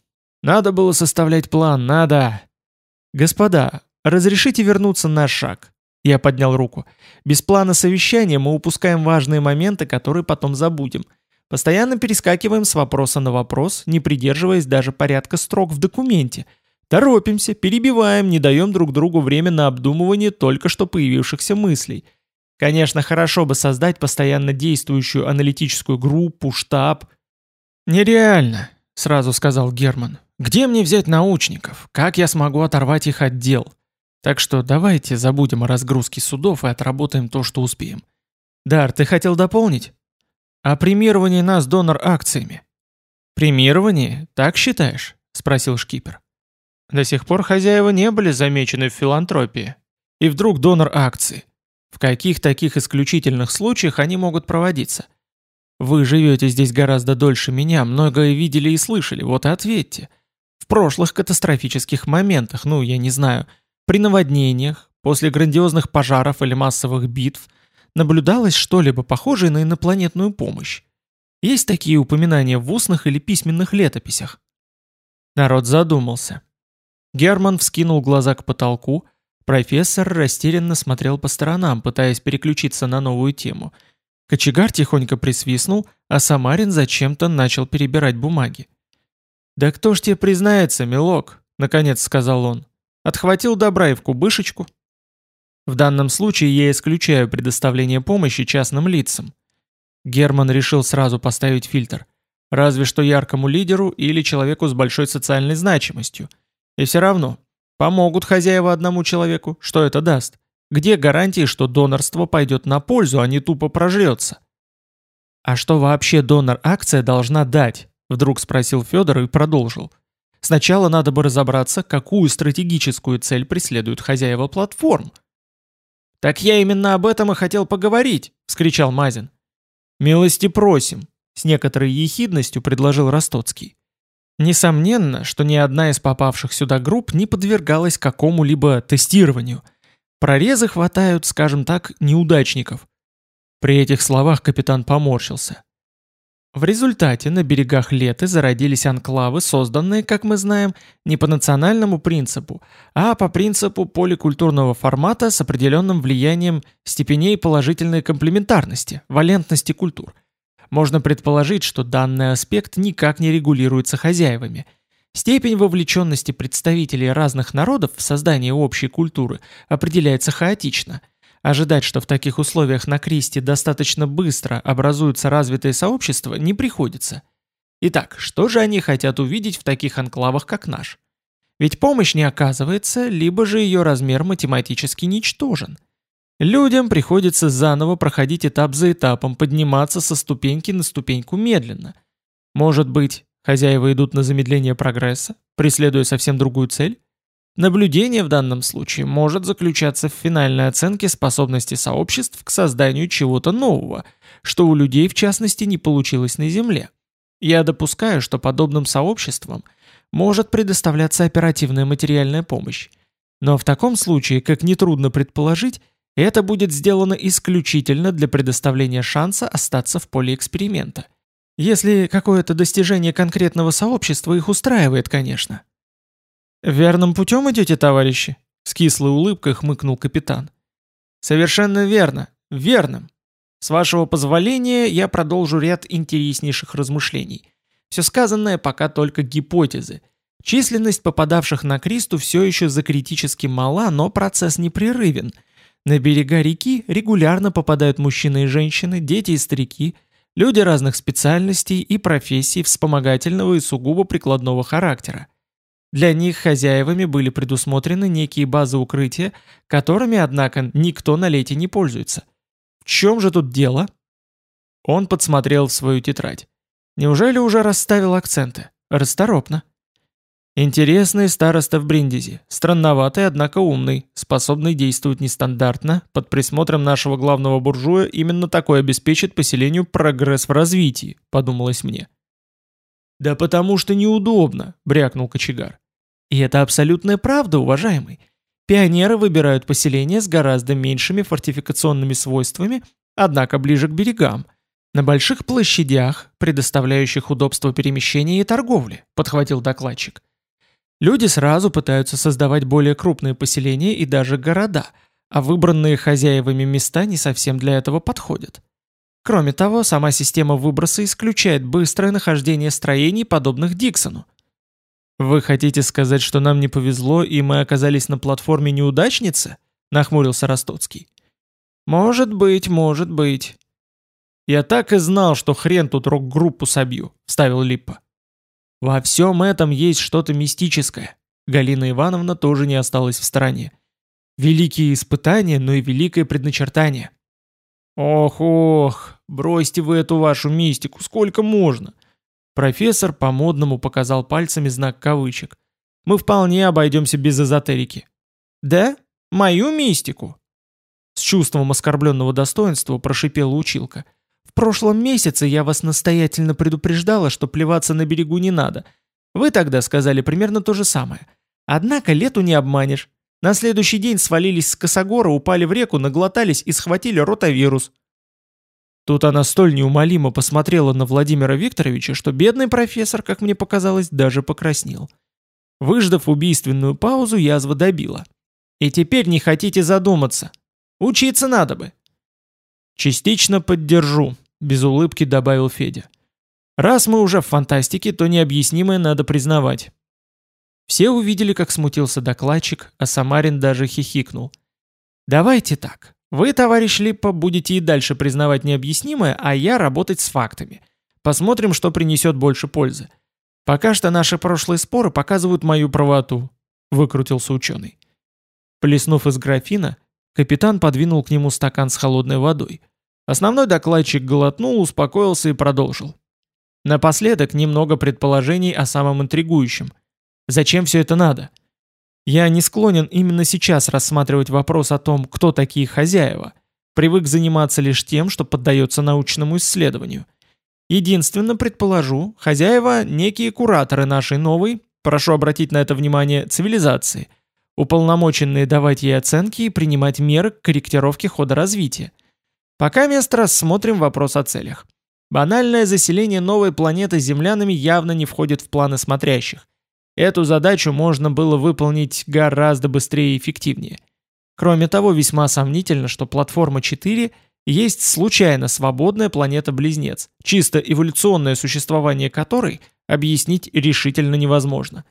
Надо было составлять план, надо. Господа, «Разрешите вернуться на шаг?» Я поднял руку. «Без плана совещания мы упускаем важные моменты, которые потом забудем. Постоянно перескакиваем с вопроса на вопрос, не придерживаясь даже порядка строк в документе. Торопимся, перебиваем, не даем друг другу время на обдумывание только что появившихся мыслей. Конечно, хорошо бы создать постоянно действующую аналитическую группу, штаб». «Нереально», — сразу сказал Герман. «Где мне взять научников? Как я смогу оторвать их от дел?» Так что давайте забудем о разгрузке судов и отработаем то, что успеем. Дар, ты хотел дополнить? О премировании нас донор акциями. Премирование? Так считаешь? Спросил шкипер. До сих пор хозяева не были замечены в филантропии. И вдруг донор акции. В каких таких исключительных случаях они могут проводиться? Вы живете здесь гораздо дольше меня, многое видели и слышали, вот и ответьте. В прошлых катастрофических моментах, ну, я не знаю, при наводнениях, после грандиозных пожаров или массовых битв наблюдалось что-либо похожее на инопланетную помощь. Есть такие упоминания в устных или письменных летописях. Народ задумался. Герман вскинул глаза к потолку, профессор растерянно смотрел по сторонам, пытаясь переключиться на новую тему. Кочегар тихонько присвистнул, а Самарин зачем-то начал перебирать бумаги. «Да кто ж тебе признается, милок?» — наконец сказал он. Отхватил добра и в кубышечку. В данном случае я исключаю предоставление помощи частным лицам. Герман решил сразу поставить фильтр. Разве что яркому лидеру или человеку с большой социальной значимостью. И все равно, помогут хозяева одному человеку, что это даст? Где гарантии, что донорство пойдет на пользу, а не тупо прожрется? «А что вообще донор-акция должна дать?» Вдруг спросил Федор и продолжил. Сначала надо бы разобраться, какую стратегическую цель преследуют хозяева платформ. «Так я именно об этом и хотел поговорить», — вскричал Мазин. «Милости просим», — с некоторой ехидностью предложил Ростоцкий. Несомненно, что ни одна из попавших сюда групп не подвергалась какому-либо тестированию. Прорезы хватают, скажем так, неудачников. При этих словах капитан поморщился. В результате на берегах Леты зародились анклавы, созданные, как мы знаем, не по национальному принципу, а по принципу поликультурного формата с определенным влиянием степеней положительной комплементарности, валентности культур. Можно предположить, что данный аспект никак не регулируется хозяевами. Степень вовлеченности представителей разных народов в создание общей культуры определяется хаотично. Ожидать, что в таких условиях на Кристи достаточно быстро образуются развитые сообщества, не приходится. Итак, что же они хотят увидеть в таких анклавах, как наш? Ведь помощь не оказывается, либо же ее размер математически ничтожен. Людям приходится заново проходить этап за этапом, подниматься со ступеньки на ступеньку медленно. Может быть, Хозяева идут на замедление прогресса, преследуя совсем другую цель? Наблюдение в данном случае может заключаться в финальной оценке способности сообществ к созданию чего-то нового, что у людей в частности не получилось на Земле. Я допускаю, что подобным сообществам может предоставляться оперативная материальная помощь. Но в таком случае, как нетрудно предположить, это будет сделано исключительно для предоставления шанса остаться в поле эксперимента. Если какое-то достижение конкретного сообщества их устраивает, конечно. «Верным путем идете, товарищи?» С кислой улыбкой хмыкнул капитан. «Совершенно верно. Верным. С вашего позволения я продолжу ряд интереснейших размышлений. Все сказанное пока только гипотезы. Численность попадавших на Кристу все еще за критически мала, но процесс непрерывен. На берега реки регулярно попадают мужчины и женщины, дети и старики – Люди разных специальностей и профессий вспомогательного и сугубо прикладного характера. Для них хозяевами были предусмотрены некие базы укрытия, которыми, однако, никто на лете не пользуется. В чем же тут дело? Он подсмотрел в свою тетрадь. Неужели уже расставил акценты? Расторопно. Интересный староста в Бриндизе, странноватый, однако умный, способный действовать нестандартно, под присмотром нашего главного буржуя именно такой обеспечит поселению прогресс в развитии, подумалось мне. «Да потому что неудобно», — брякнул кочегар. И это абсолютная правда, уважаемый. Пионеры выбирают поселения с гораздо меньшими фортификационными свойствами, однако ближе к берегам, на больших площадях, предоставляющих удобство перемещения и торговли, подхватил докладчик. Люди сразу пытаются создавать более крупные поселения и даже города, а выбранные хозяевами места не совсем для этого подходят. Кроме того, сама система выброса исключает быстрое нахождение строений, подобных Диксону. «Вы хотите сказать, что нам не повезло, и мы оказались на платформе неудачницы?» – нахмурился Ростоцкий. «Может быть, может быть». «Я так и знал, что хрен тут рок-группу собью», – вставил Липпа. Во всем этом есть что-то мистическое. Галина Ивановна тоже не осталась в стороне. Великие испытания, но и великое предначертание. Ох-ох, бросьте вы эту вашу мистику, сколько можно? Профессор по-модному показал пальцами знак кавычек. Мы вполне обойдемся без эзотерики. Да? Мою мистику? С чувством оскорбленного достоинства прошипела училка. В прошлом месяце я вас настоятельно предупреждала, что плеваться на берегу не надо. Вы тогда сказали примерно то же самое. Однако лету не обманешь. На следующий день свалились с косогора, упали в реку, наглотались и схватили ротавирус. Тут она столь неумолимо посмотрела на Владимира Викторовича, что бедный профессор, как мне показалось, даже покраснел. Выждав убийственную паузу, язва добила. «И теперь не хотите задуматься. Учиться надо бы». «Частично поддержу», без улыбки добавил Федя. Раз мы уже в фантастике, то необъяснимое надо признавать. Все увидели, как смутился докладчик, а Самарин даже хихикнул. «Давайте так. Вы, товарищ Липпа, будете и дальше признавать необъяснимое, а я работать с фактами. Посмотрим, что принесет больше пользы. Пока что наши прошлые споры показывают мою правоту», — выкрутился ученый. Плеснув из графина, капитан подвинул к нему стакан с холодной водой — Основной докладчик глотнул, успокоился и продолжил. Напоследок немного предположений о самом интригующем. Зачем все это надо? Я не склонен именно сейчас рассматривать вопрос о том, кто такие хозяева. Привык заниматься лишь тем, что поддается научному исследованию. Единственно предположу, хозяева – некие кураторы нашей новой, прошу обратить на это внимание, цивилизации, уполномоченные давать ей оценки и принимать меры к корректировке хода развития – Пока мест рассмотрим вопрос о целях. Банальное заселение новой планеты землянами явно не входит в планы смотрящих. Эту задачу можно было выполнить гораздо быстрее и эффективнее. Кроме того, весьма сомнительно, что платформа 4 есть случайно свободная планета-близнец, чисто эволюционное существование которой объяснить решительно невозможно.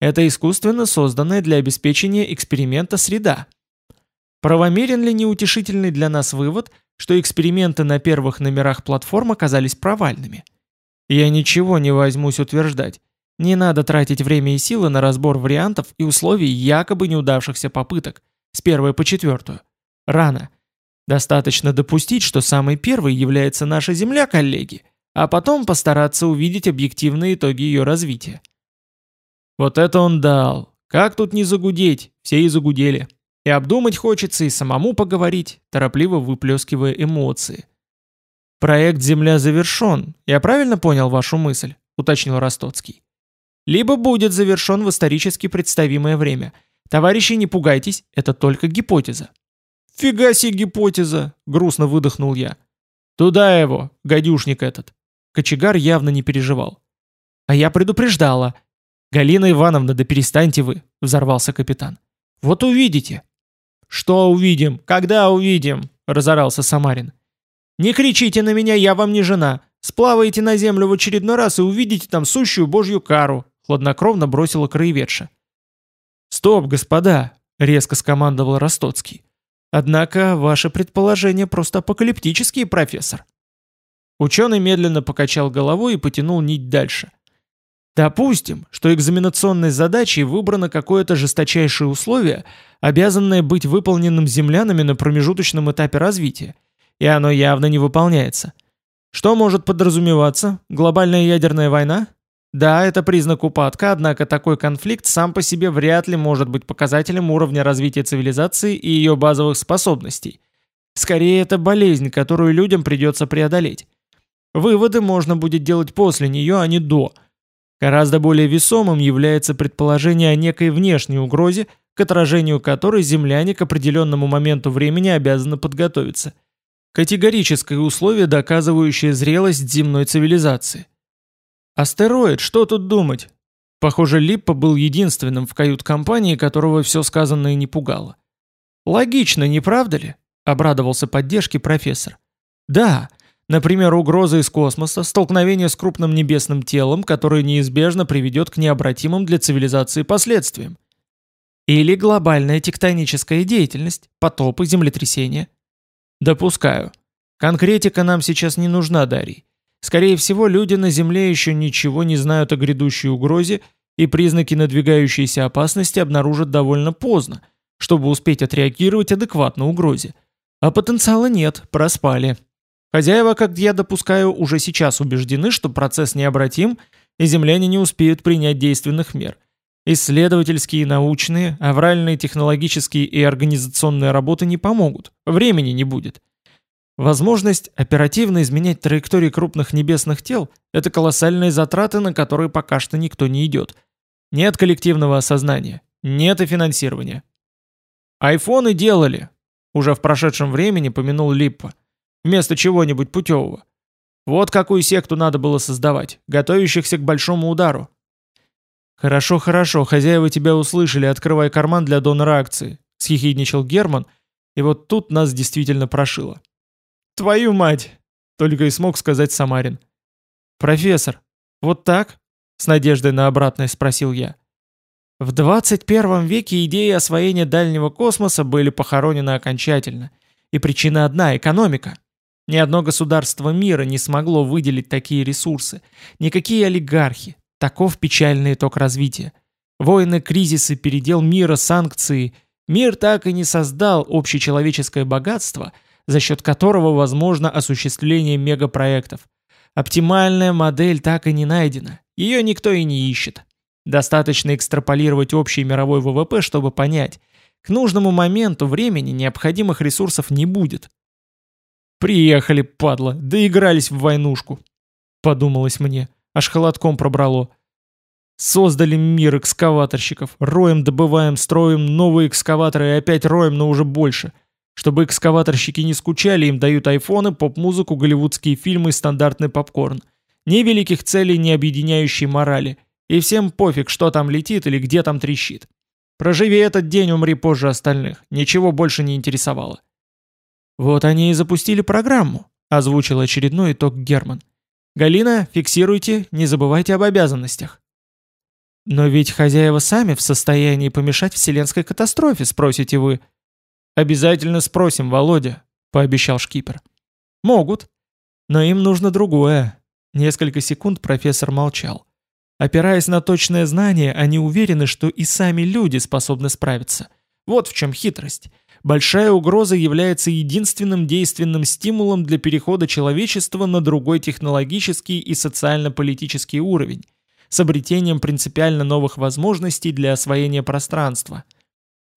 Это искусственно созданная для обеспечения эксперимента среда. Правомерен ли неутешительный для нас вывод, что эксперименты на первых номерах платформ оказались провальными? Я ничего не возьмусь утверждать. Не надо тратить время и силы на разбор вариантов и условий якобы неудавшихся попыток, с первой по четвертую. Рано. Достаточно допустить, что самый первый является наша Земля, коллеги, а потом постараться увидеть объективные итоги ее развития. Вот это он дал. Как тут не загудеть? Все и загудели. И обдумать хочется, и самому поговорить, торопливо выплескивая эмоции. «Проект «Земля» завершен. Я правильно понял вашу мысль?» — уточнил Ростоцкий. «Либо будет завершен в исторически представимое время. Товарищи, не пугайтесь, это только гипотеза. «Фига себе гипотеза!» — грустно выдохнул я. «Туда его, гадюшник этот!» Кочегар явно не переживал. «А я предупреждала!» «Галина Ивановна, да перестаньте вы!» — взорвался капитан. «Вот увидите!» «Что увидим? Когда увидим?» — разорался Самарин. «Не кричите на меня, я вам не жена. Сплаваете на землю в очередной раз и увидите там сущую божью кару», — хладнокровно бросила краеведша. «Стоп, господа!» — резко скомандовал Ростоцкий. Однако ваши предположения просто апокалиптические, профессор. Ученый медленно покачал головой и потянул нить дальше. Допустим, что экзаменационной задачей выбрано какое-то жесточайшее условие, обязанное быть выполненным землянами на промежуточном этапе развития, и оно явно не выполняется. Что может подразумеваться? Глобальная ядерная война? Да, это признак упадка, однако такой конфликт сам по себе вряд ли может быть показателем уровня развития цивилизации и ее базовых способностей. Скорее, это болезнь, которую людям придется преодолеть. Выводы можно будет делать после нее, а не до. Гораздо более весомым является предположение о некой внешней угрозе, к отражению которой земляне к определенному моменту времени обязаны подготовиться. Категорическое условие, доказывающее зрелость земной цивилизации – Астероид, что тут думать? Похоже, Липпа был единственным в кают-компании, которого все сказанное не пугало. Логично, не правда ли? Обрадовался поддержке профессор. Да, например, угроза из космоса, столкновение с крупным небесным телом, которое неизбежно приведет к необратимым для цивилизации последствиям. Или глобальная тектоническая деятельность, потопы, землетрясения. Допускаю. Конкретика нам сейчас не нужна, Дарий. Скорее всего, люди на Земле еще ничего не знают о грядущей угрозе и признаки надвигающейся опасности обнаружат довольно поздно, чтобы успеть отреагировать адекватно угрозе. А потенциала нет, проспали. Хозяева, как я допускаю, уже сейчас убеждены, что процесс необратим, и земляне не успеют принять действенных мер. Исследовательские, научные, авральные, технологические и организационные работы не помогут, времени не будет. Возможность оперативно изменять траектории крупных небесных тел – это колоссальные затраты, на которые пока что никто не идет. Нет коллективного осознания, нет и финансирования. Айфоны делали, уже в прошедшем времени помянул Липпа, вместо чего-нибудь путевого. Вот какую секту надо было создавать, готовящихся к большому удару. «Хорошо, хорошо, хозяева тебя услышали, открывай карман для донора акции», – съехидничал Герман, и вот тут нас действительно прошило. «Твою мать!» — только и смог сказать Самарин. «Профессор, вот так?» — с надеждой на обратное спросил я. В 21 веке идеи освоения дальнего космоса были похоронены окончательно. И причина одна – экономика. Ни одно государство мира не смогло выделить такие ресурсы. Никакие олигархи. Таков печальный итог развития. Войны, кризисы, передел мира, санкции. Мир так и не создал общечеловеческое богатство – за счет которого возможно осуществление мегапроектов. Оптимальная модель так и не найдена, ее никто и не ищет. Достаточно экстраполировать общий мировой ВВП, чтобы понять, к нужному моменту времени необходимых ресурсов не будет. «Приехали, падла, доигрались в войнушку», — подумалось мне, аж холодком пробрало. Создали мир экскаваторщиков, роем добываем, строим новые экскаваторы и опять роем, но уже больше — чтобы экскаваторщики не скучали, им дают айфоны, поп-музыку, голливудские фильмы и стандартный попкорн. Ни великих целей, ни объединяющей морали. И всем пофиг, что там летит или где там трещит. Проживи этот день, умри позже остальных. Ничего больше не интересовало. Вот они и запустили программу, озвучил очередной итог Герман. Галина, фиксируйте, не забывайте об обязанностях. Но ведь хозяева сами в состоянии помешать вселенской катастрофе, спросите вы. Обязательно спросим, Володя, пообещал шкипер. Могут, но им нужно другое. Несколько секунд профессор молчал. Опираясь на точное знание, они уверены, что и сами люди способны справиться. Вот в чем хитрость. Большая угроза является единственным действенным стимулом для перехода человечества на другой технологический и социально-политический уровень, с обретением принципиально новых возможностей для освоения пространства.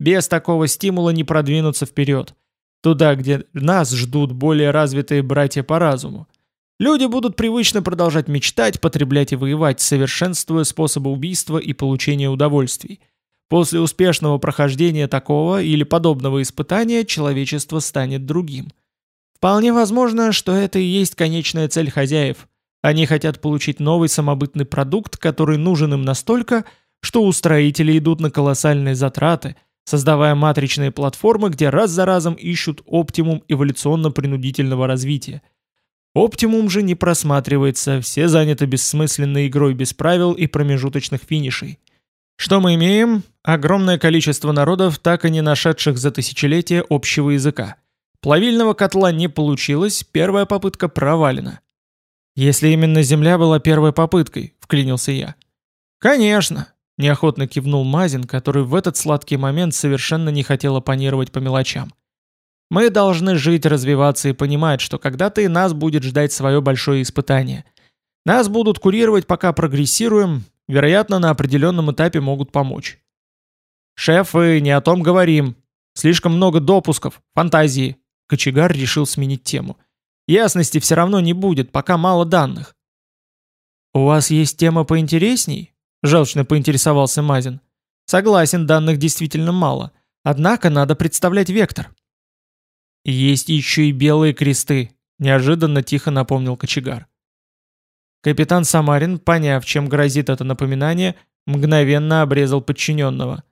Без такого стимула не продвинуться вперед, туда, где нас ждут более развитые братья по разуму. Люди будут привычно продолжать мечтать, потреблять и воевать, совершенствуя способы убийства и получения удовольствий. После успешного прохождения такого или подобного испытания человечество станет другим. Вполне возможно, что это и есть конечная цель хозяев. Они хотят получить новый самобытный продукт, который нужен им настолько, что устроители идут на колоссальные затраты, создавая матричные платформы, где раз за разом ищут оптимум эволюционно-принудительного развития – Оптимум же не просматривается, все заняты бессмысленной игрой без правил и промежуточных финишей. Что мы имеем? Огромное количество народов, так и не нашедших за тысячелетия общего языка. Плавильного котла не получилось, первая попытка провалена. «Если именно Земля была первой попыткой», — вклинился я. «Конечно», — неохотно кивнул Мазин, который в этот сладкий момент совершенно не хотел оппонировать по мелочам. Мы должны жить, развиваться и понимать, что когда-то и нас будет ждать свое большое испытание. Нас будут курировать, пока прогрессируем, вероятно, на определенном этапе могут помочь. «Шефы, не о том говорим. Слишком много допусков, фантазии». Кочегар решил сменить тему. «Ясности все равно не будет, пока мало данных». «У вас есть тема поинтересней?» – желчно поинтересовался Мазин. «Согласен, данных действительно мало. Однако надо представлять вектор». «Есть еще и белые кресты», — неожиданно тихо напомнил кочегар. Капитан Самарин, поняв, чем грозит это напоминание, мгновенно обрезал подчиненного.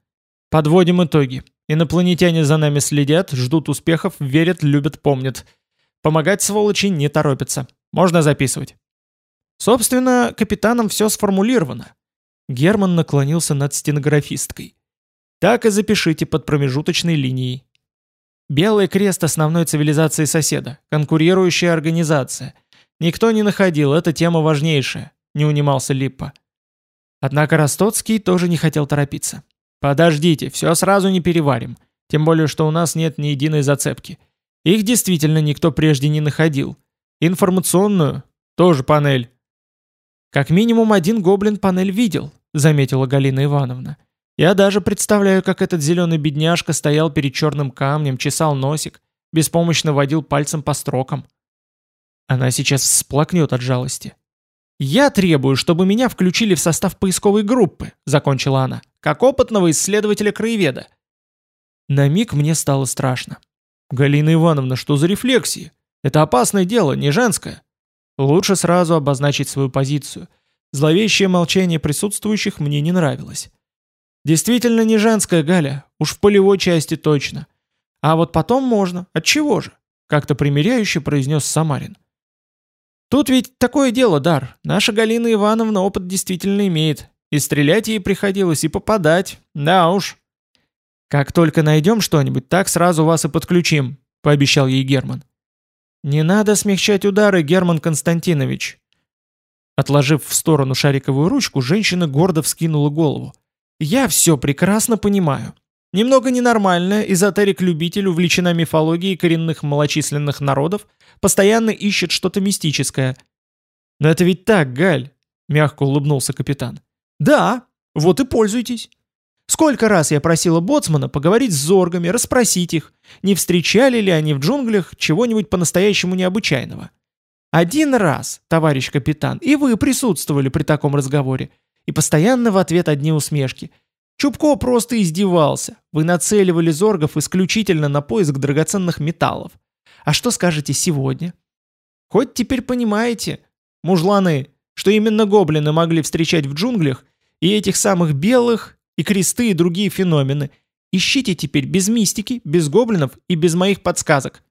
«Подводим итоги. Инопланетяне за нами следят, ждут успехов, верят, любят, помнят. Помогать сволочи не торопятся. Можно записывать». Собственно, капитаном все сформулировано. Герман наклонился над стенографисткой. Так и запишите под промежуточной линией. Белый крест основной цивилизации соседа, конкурирующая организация. Никто не находил, эта тема важнейшая, не унимался Липпа. Однако Ростоцкий тоже не хотел торопиться. Подождите, все сразу не переварим, тем более что у нас нет ни единой зацепки. Их действительно никто прежде не находил. Информационную тоже панель. Как минимум один гоблин панель видел, заметила Галина Ивановна. Я даже представляю, как этот зеленый бедняжка стоял перед черным камнем, чесал носик, беспомощно водил пальцем по строкам. Она сейчас всплакнет от жалости. «Я требую, чтобы меня включили в состав поисковой группы», — закончила она, «как опытного исследователя-краеведа». На миг мне стало страшно. «Галина Ивановна, что за рефлексии? Это опасное дело, не женское». Лучше сразу обозначить свою позицию. Зловещее молчание присутствующих мне не нравилось. Действительно не женская, Галя, уж в полевой части точно. А вот потом можно, отчего же? Как-то примиряюще произнес Самарин. Тут ведь такое дело, Дар. Наша Галина Ивановна опыт действительно имеет. И стрелять ей приходилось, и попадать. Да уж. Как только найдем что-нибудь, так сразу вас и подключим, пообещал ей Герман. Не надо смягчать удары, Герман Константинович. Отложив в сторону шариковую ручку, женщина гордо вскинула голову. Я все прекрасно понимаю. Немного ненормально, эзотерик-любитель увлечена мифологией коренных малочисленных народов, постоянно ищет что-то мистическое. Но это ведь так, Галь, мягко улыбнулся капитан. Да, вот и пользуйтесь. Сколько раз я просила боцмана поговорить с зоргами, расспросить их, не встречали ли они в джунглях чего-нибудь по-настоящему необычайного. Один раз, товарищ капитан, и вы присутствовали при таком разговоре, и постоянно в ответ одни усмешки. Чубко просто издевался. Вы нацеливали зоргов исключительно на поиск драгоценных металлов. А что скажете сегодня? Хоть теперь понимаете, мужланы, что именно гоблины могли встречать в джунглях, и этих самых белых, и кресты, и другие феномены. Ищите теперь без мистики, без гоблинов и без моих подсказок.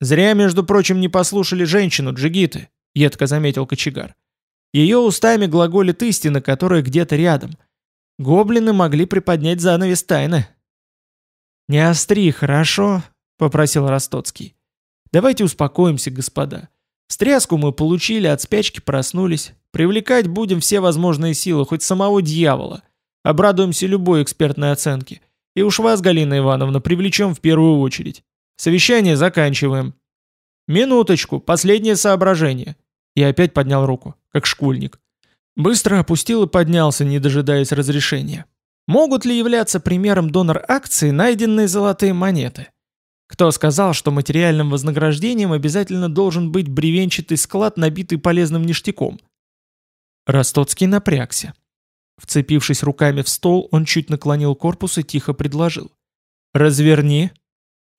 «Зря, между прочим, не послушали женщину, джигиты», — едко заметил кочегар. «Ее устами глаголит истина, которая где-то рядом. Гоблины могли приподнять занавес тайны». «Не остри, хорошо?» — попросил Ростоцкий. «Давайте успокоимся, господа. Стряску мы получили, от спячки проснулись. Привлекать будем все возможные силы, хоть самого дьявола. Обрадуемся любой экспертной оценке. И уж вас, Галина Ивановна, привлечем в первую очередь. Совещание заканчиваем. Минуточку, последнее соображение. Я опять поднял руку, как школьник. Быстро опустил и поднялся, не дожидаясь разрешения. Могут ли являться примером донор акции найденные золотые монеты? Кто сказал, что материальным вознаграждением обязательно должен быть бревенчатый склад, набитый полезным ништяком? Ростоцкий напрягся. Вцепившись руками в стол, он чуть наклонил корпус и тихо предложил. «Разверни».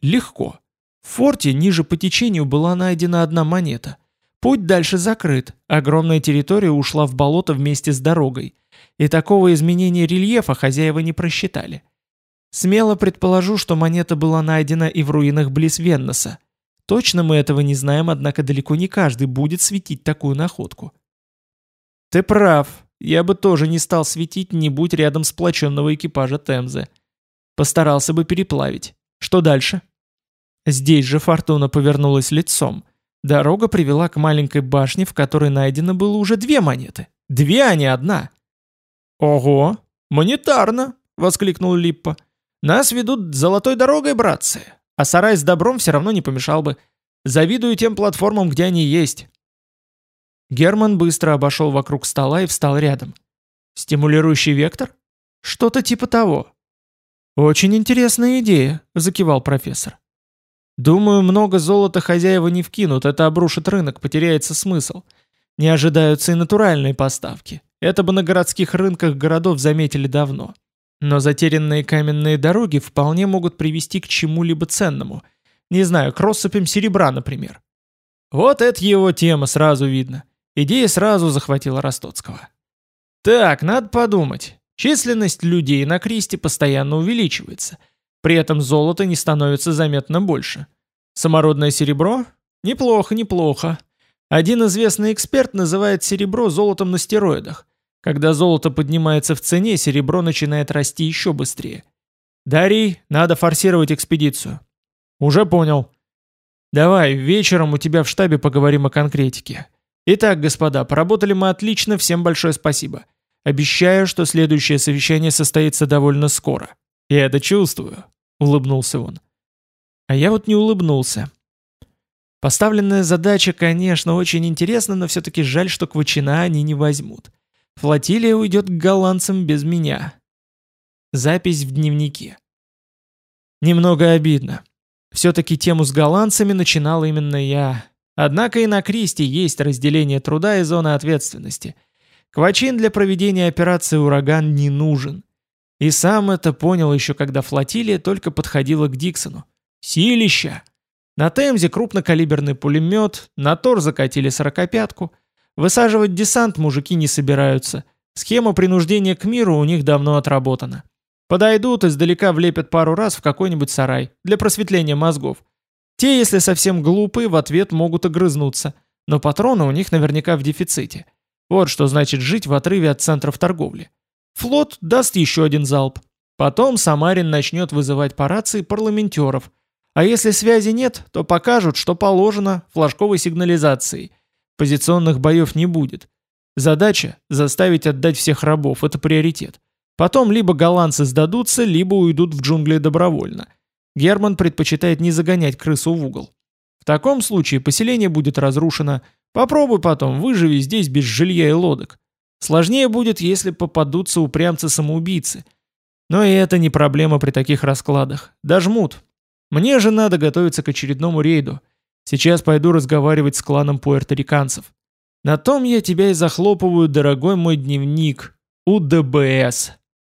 Легко. В форте ниже по течению была найдена одна монета. Путь дальше закрыт, огромная территория ушла в болото вместе с дорогой. И такого изменения рельефа хозяева не просчитали. Смело предположу, что монета была найдена и в руинах близ Венноса. Точно мы этого не знаем, однако далеко не каждый будет светить такую находку. Ты прав, я бы тоже не стал светить, не будь рядом сплоченного экипажа Темзы. Постарался бы переплавить. Что дальше? Здесь же Фортуна повернулась лицом. Дорога привела к маленькой башне, в которой найдено было уже две монеты. Две, а не одна. «Ого! Монетарно!» — воскликнул Липпа. «Нас ведут золотой дорогой, братцы, а сарай с добром все равно не помешал бы. Завидую тем платформам, где они есть. Герман быстро обошел вокруг стола и встал рядом. «Стимулирующий вектор? Что-то типа того». «Очень интересная идея», — закивал профессор. «Думаю, много золота хозяева не вкинут, это обрушит рынок, потеряется смысл. Не ожидаются и натуральные поставки. Это бы на городских рынках городов заметили давно. Но затерянные каменные дороги вполне могут привести к чему-либо ценному. Не знаю, к россыпям серебра, например. Вот это его тема, сразу видно. Идея сразу захватила Ростоцкого. Так, надо подумать. Численность людей на Кристе постоянно увеличивается. При этом золото не становится заметно больше. Самородное серебро? Неплохо, неплохо. Один известный эксперт называет серебро золотом на стероидах. Когда золото поднимается в цене, серебро начинает расти еще быстрее. Дарий, надо форсировать экспедицию. Уже понял. Давай, вечером у тебя в штабе поговорим о конкретике. Итак, господа, поработали мы отлично, всем большое спасибо. Обещаю, что следующее совещание состоится довольно скоро. Я это чувствую, улыбнулся он. А я вот не улыбнулся. Поставленная задача, конечно, очень интересна, но все-таки жаль, что Квачина они не возьмут. Флотилия уйдет к голландцам без меня. Запись в дневнике. Немного обидно. Все-таки тему с голландцами начинал именно я. Однако и на Кристи есть разделение труда и зоны ответственности. Квачин для проведения операции «Ураган» не нужен. И сам это понял еще когда флотилия только подходила к Диксону. Силища! На Темзе крупнокалиберный пулемет, на Тор закатили сорокопятку. Высаживать десант мужики не собираются. Схема принуждения к миру у них давно отработана. Подойдут, издалека влепят пару раз в какой-нибудь сарай, для просветления мозгов. Те, если совсем глупые, в ответ могут огрызнуться, но патроны у них наверняка в дефиците. Вот что значит жить в отрыве от центров торговли. Флот даст еще один залп. Потом Самарин начнет вызывать по рации парламентеров. А если связи нет, то покажут, что положено флажковой сигнализацией. Позиционных боев не будет. Задача – заставить отдать всех рабов, это приоритет. Потом либо голландцы сдадутся, либо уйдут в джунгли добровольно. Герман предпочитает не загонять крысу в угол. В таком случае поселение будет разрушено. Попробуй потом, выживи здесь без жилья и лодок. Сложнее будет, если попадутся упрямцы-самоубийцы. Но и это не проблема при таких раскладах. Дожмут. Мне же надо готовиться к очередному рейду. Сейчас пойду разговаривать с кланом пуэрториканцев. На том я тебя и захлопываю, дорогой мой дневник. УДБС.